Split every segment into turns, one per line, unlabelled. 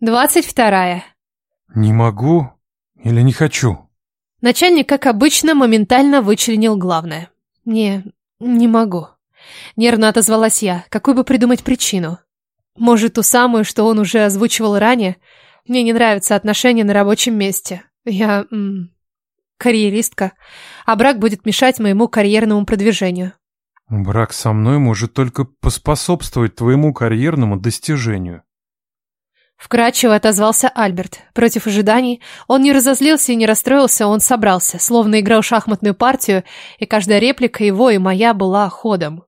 Двадцать вторая.
Не могу или не хочу?
Начальник, как обычно, моментально вычленил главное. Не, не могу. Нервно отозвалась я, какой бы придумать причину. Может, ту самую, что он уже озвучивал ранее. Мне не нравятся отношения на рабочем месте. Я... М карьеристка. А брак будет мешать моему карьерному продвижению.
Брак со мной может только поспособствовать твоему карьерному достижению.
Вкрадчиво отозвался Альберт. Против ожиданий он не разозлился и не расстроился, он собрался, словно играл шахматную партию, и каждая реплика его и моя была ходом.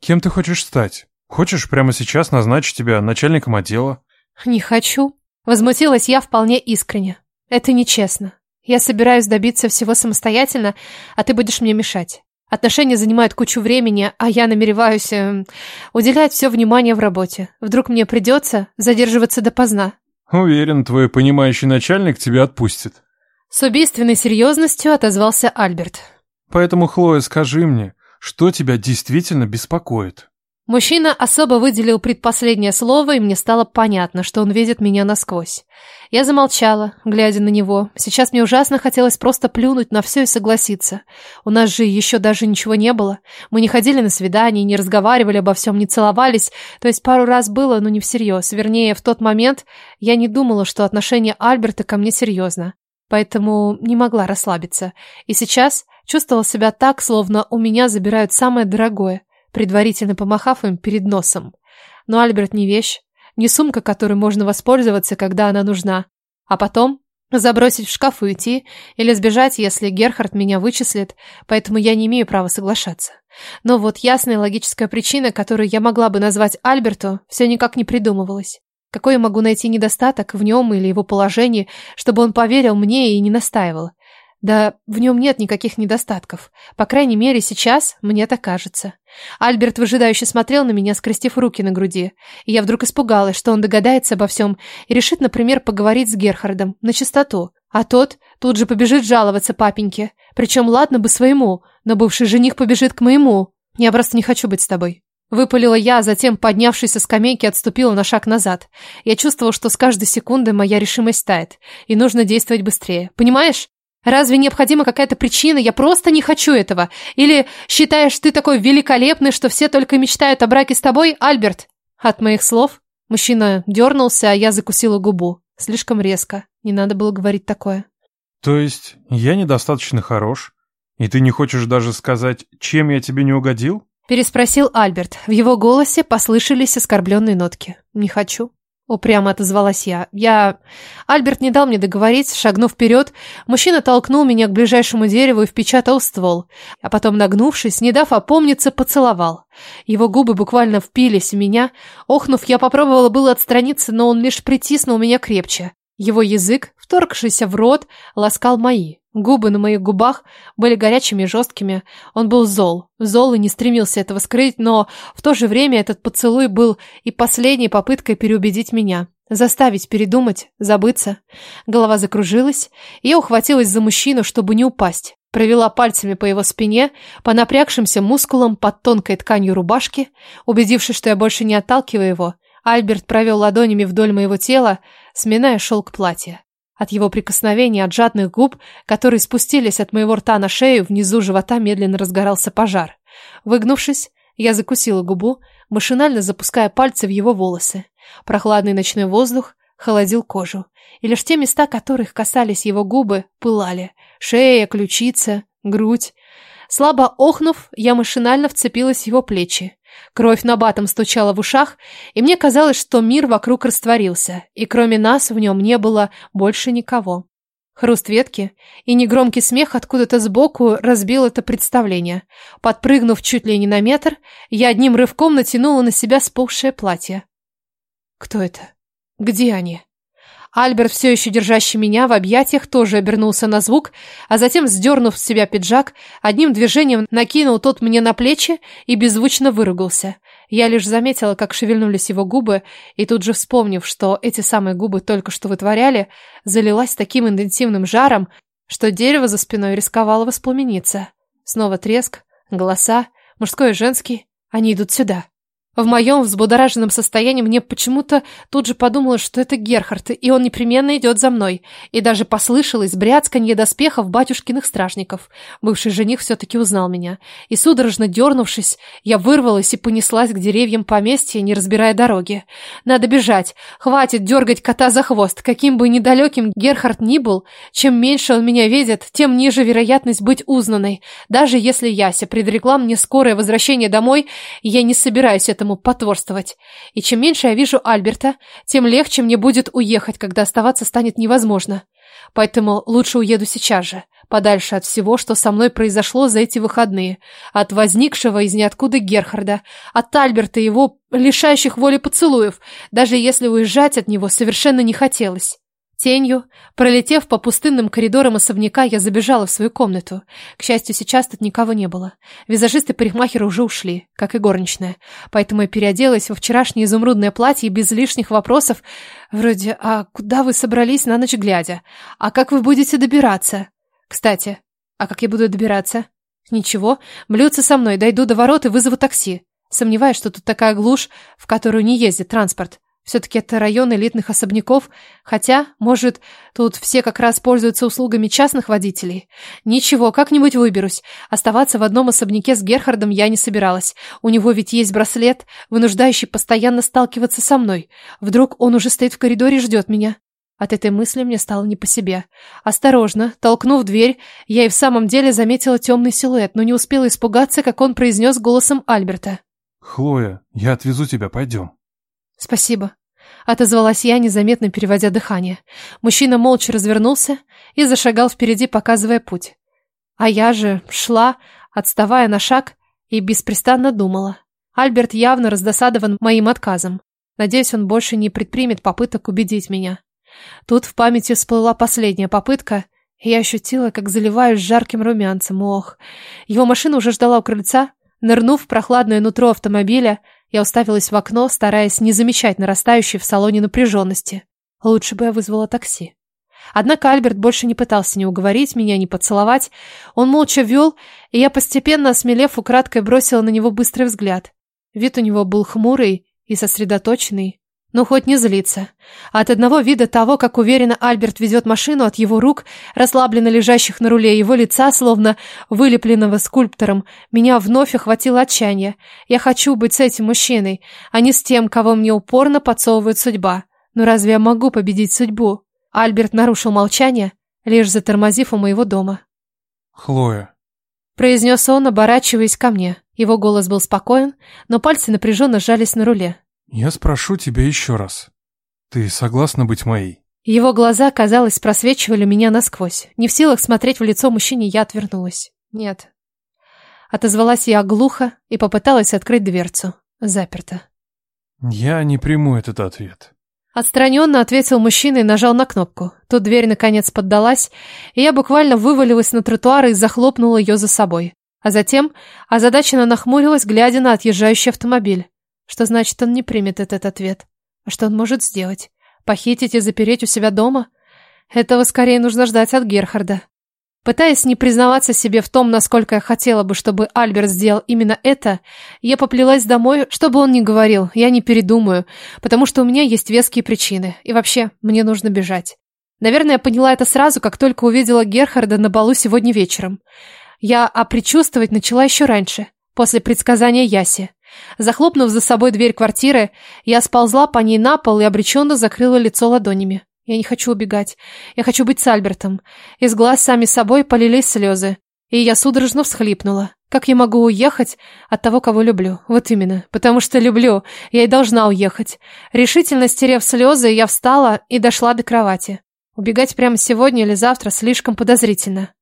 Кем ты хочешь стать? Хочешь прямо сейчас назначить тебя начальником отдела?
Не хочу. Возмутилась я вполне искренне. Это нечестно. Я собираюсь добиться всего самостоятельно, а ты будешь мне мешать. Отношения занимают кучу времени, а я намереваюсь э, уделять все внимание в работе. Вдруг мне придется задерживаться допоздна.
Уверен, твой понимающий начальник тебя отпустит.
С убийственной серьезностью отозвался Альберт.
Поэтому, Хлоя, скажи мне, что тебя действительно беспокоит?
Мужчина особо выделил предпоследнее слово, и мне стало понятно, что он видит меня насквозь. Я замолчала, глядя на него. Сейчас мне ужасно хотелось просто плюнуть на все и согласиться. У нас же еще даже ничего не было. Мы не ходили на свидания, не разговаривали обо всем, не целовались. То есть пару раз было, но не всерьез. Вернее, в тот момент я не думала, что отношение Альберта ко мне серьезно. Поэтому не могла расслабиться. И сейчас чувствовала себя так, словно у меня забирают самое дорогое – предварительно помахав им перед носом. Но Альберт не вещь, не сумка, которой можно воспользоваться, когда она нужна, а потом забросить в шкаф и уйти, или сбежать, если Герхард меня вычислит, поэтому я не имею права соглашаться. Но вот ясная логическая причина, которую я могла бы назвать Альберту, все никак не придумывалась. Какой я могу найти недостаток в нем или его положении, чтобы он поверил мне и не настаивал? Да в нем нет никаких недостатков. По крайней мере, сейчас мне так кажется. Альберт выжидающе смотрел на меня, скрестив руки на груди. И я вдруг испугалась, что он догадается обо всем и решит, например, поговорить с Герхардом на чистоту. А тот тут же побежит жаловаться папеньке. Причем ладно бы своему, но бывший жених побежит к моему. Я просто не хочу быть с тобой. Выпалила я, а затем, поднявшись со скамейки, отступила на шаг назад. Я чувствовала, что с каждой секундой моя решимость тает, и нужно действовать быстрее. Понимаешь? Разве необходима какая-то причина? Я просто не хочу этого. Или считаешь ты такой великолепный, что все только мечтают о браке с тобой, Альберт? От моих слов мужчина дернулся, а я закусила губу. Слишком резко. Не надо было говорить такое.
То есть я недостаточно хорош? И ты не хочешь даже сказать, чем я тебе не угодил?
Переспросил Альберт. В его голосе послышались оскорбленные нотки. Не хочу. Упрямо отозвалась я. Я... Альберт не дал мне договорить, шагнув вперед, мужчина толкнул меня к ближайшему дереву и впечатал ствол, а потом, нагнувшись, не дав опомниться, поцеловал. Его губы буквально впились в меня. Охнув, я попробовала было отстраниться, но он лишь притиснул меня крепче. Его язык, вторгшийся в рот, ласкал мои. Губы на моих губах были горячими и жесткими. Он был зол. Зол и не стремился этого скрыть, но в то же время этот поцелуй был и последней попыткой переубедить меня. Заставить передумать, забыться. Голова закружилась, и я ухватилась за мужчину, чтобы не упасть. Провела пальцами по его спине, по напрягшимся мускулам под тонкой тканью рубашки. Убедившись, что я больше не отталкиваю его, Альберт провел ладонями вдоль моего тела, сминая шелк платья. От его прикосновений, от жадных губ, которые спустились от моего рта на шею, внизу живота медленно разгорался пожар. Выгнувшись, я закусила губу, машинально запуская пальцы в его волосы. Прохладный ночной воздух холодил кожу, и лишь те места, которых касались его губы, пылали. Шея, ключица, грудь. Слабо охнув, я машинально вцепилась в его плечи. Кровь на батом стучала в ушах, и мне казалось, что мир вокруг растворился, и кроме нас в нем не было больше никого. Хруст ветки и негромкий смех откуда-то сбоку разбил это представление. Подпрыгнув чуть ли не на метр, я одним рывком натянула на себя сползшее платье. Кто это? Где они? Альберт, все еще держащий меня в объятиях, тоже обернулся на звук, а затем, сдернув с себя пиджак, одним движением накинул тот мне на плечи и беззвучно выругался. Я лишь заметила, как шевельнулись его губы, и тут же вспомнив, что эти самые губы только что вытворяли, залилась таким интенсивным жаром, что дерево за спиной рисковало воспламениться. Снова треск, голоса, мужской и женский. Они идут сюда. В моем взбудораженном состоянии мне почему-то тут же подумалось, что это Герхард, и он непременно идет за мной. И даже послышалось бряцканье доспехов батюшкиных стражников. Бывший жених все-таки узнал меня. И судорожно дернувшись, я вырвалась и понеслась к деревьям поместья, не разбирая дороги. Надо бежать. Хватит дергать кота за хвост. Каким бы недалеким Герхард ни был, чем меньше он меня видит, тем ниже вероятность быть узнанной. Даже если Яся предрекла мне скорое возвращение домой, я не собираюсь это этому потворствовать. И чем меньше я вижу Альберта, тем легче мне будет уехать, когда оставаться станет невозможно. Поэтому лучше уеду сейчас же, подальше от всего, что со мной произошло за эти выходные, от возникшего из ниоткуда Герхарда, от Альберта и его лишающих воли поцелуев, даже если уезжать от него совершенно не хотелось. Тенью, пролетев по пустынным коридорам особняка, я забежала в свою комнату. К счастью, сейчас тут никого не было. Визажисты и парикмахеры уже ушли, как и горничная. Поэтому я переоделась во вчерашнее изумрудное платье без лишних вопросов, вроде «А куда вы собрались на ночь глядя? А как вы будете добираться?» Кстати, а как я буду добираться? Ничего, блюдце со мной, дойду до ворот и вызову такси. Сомневаюсь, что тут такая глушь, в которую не ездит транспорт. Все-таки это район элитных особняков, хотя, может, тут все как раз пользуются услугами частных водителей. Ничего, как-нибудь выберусь. Оставаться в одном особняке с Герхардом я не собиралась. У него ведь есть браслет, вынуждающий постоянно сталкиваться со мной. Вдруг он уже стоит в коридоре и ждет меня. От этой мысли мне стало не по себе. Осторожно, толкнув дверь, я и в самом деле заметила темный силуэт, но не успела испугаться, как он произнес голосом Альберта.
«Хлоя, я отвезу тебя, пойдем».
«Спасибо», — отозвалась я, незаметно переводя дыхание. Мужчина молча развернулся и зашагал впереди, показывая путь. А я же шла, отставая на шаг, и беспрестанно думала. Альберт явно раздосадован моим отказом. Надеюсь, он больше не предпримет попыток убедить меня. Тут в памяти всплыла последняя попытка, и я ощутила, как заливаюсь жарким румянцем. Ох, его машина уже ждала у крыльца. Нырнув в прохладное нутро автомобиля, я уставилась в окно, стараясь не замечать нарастающей в салоне напряженности. Лучше бы я вызвала такси. Однако Альберт больше не пытался ни уговорить меня, ни поцеловать. Он молча вел, и я, постепенно осмелев, украдкой бросила на него быстрый взгляд. Вид у него был хмурый и сосредоточенный. Ну, хоть не злиться. От одного вида того, как уверенно Альберт везет машину от его рук, расслабленно лежащих на руле, его лица, словно вылепленного скульптором, меня вновь охватило отчаяние. Я хочу быть с этим мужчиной, а не с тем, кого мне упорно подсовывает судьба. Но разве я могу победить судьбу? Альберт нарушил молчание, лишь затормозив у моего дома.
«Хлоя», —
произнес он, оборачиваясь ко мне. Его голос был спокоен, но пальцы напряженно сжались на руле.
«Я спрошу тебя еще раз. Ты согласна быть моей?»
Его глаза, казалось, просвечивали меня насквозь. Не в силах смотреть в лицо мужчине, я отвернулась. «Нет». Отозвалась я глухо и попыталась открыть дверцу. Заперто.
«Я не приму этот ответ».
Отстраненно ответил мужчина и нажал на кнопку. Тут дверь наконец поддалась, и я буквально вывалилась на тротуар и захлопнула ее за собой. А затем озадаченно нахмурилась, глядя на отъезжающий автомобиль. Что значит, он не примет этот ответ? А что он может сделать? Похитить и запереть у себя дома? Этого скорее нужно ждать от Герхарда. Пытаясь не признаваться себе в том, насколько я хотела бы, чтобы Альберт сделал именно это, я поплелась домой, чтобы он не говорил, я не передумаю, потому что у меня есть веские причины, и вообще, мне нужно бежать. Наверное, я поняла это сразу, как только увидела Герхарда на балу сегодня вечером. Я а предчувствовать начала еще раньше, после предсказания Яси. Захлопнув за собой дверь квартиры, я сползла по ней на пол и обреченно закрыла лицо ладонями. Я не хочу убегать. Я хочу быть с Альбертом. Из глаз сами собой полились слезы. И я судорожно всхлипнула. Как я могу уехать от того, кого люблю? Вот именно. Потому что люблю. Я и должна уехать. Решительно стерев слезы, я встала и дошла до кровати. Убегать прямо сегодня или завтра слишком подозрительно.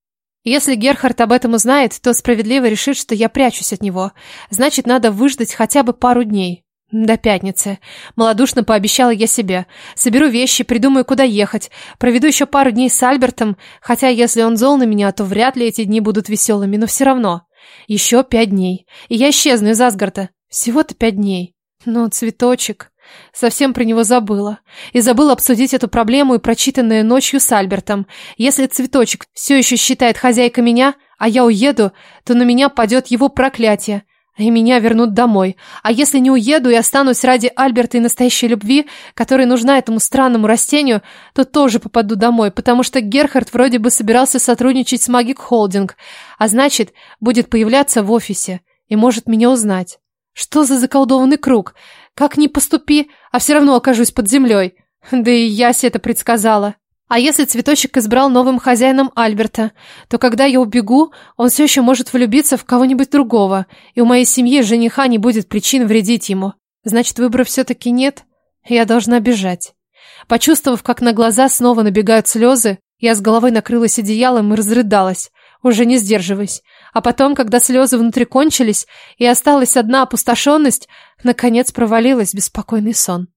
Если Герхард об этом узнает, то справедливо решит, что я прячусь от него. Значит, надо выждать хотя бы пару дней. До пятницы. Малодушно пообещала я себе. Соберу вещи, придумаю, куда ехать. Проведу еще пару дней с Альбертом, хотя если он зол на меня, то вряд ли эти дни будут веселыми, но все равно. Еще пять дней. И я исчезну из Асгарда. Всего-то пять дней. Но цветочек... Совсем про него забыла. И забыла обсудить эту проблему и прочитанное ночью с Альбертом. Если цветочек все еще считает хозяйкой меня, а я уеду, то на меня падет его проклятие. и меня вернут домой. А если не уеду и останусь ради Альберта и настоящей любви, которая нужна этому странному растению, то тоже попаду домой, потому что Герхард вроде бы собирался сотрудничать с Магик Холдинг, а значит, будет появляться в офисе и может меня узнать. Что за заколдованный круг? Как ни поступи, а все равно окажусь под землей. Да и Яся это предсказала. А если цветочек избрал новым хозяином Альберта, то когда я убегу, он все еще может влюбиться в кого-нибудь другого, и у моей семьи жениха не будет причин вредить ему. Значит, выбора все-таки нет, я должна бежать. Почувствовав, как на глаза снова набегают слезы, я с головой накрылась одеялом и разрыдалась, уже не сдерживаясь. А потом, когда слезы внутри кончились, и осталась одна опустошенность, наконец провалилась беспокойный сон.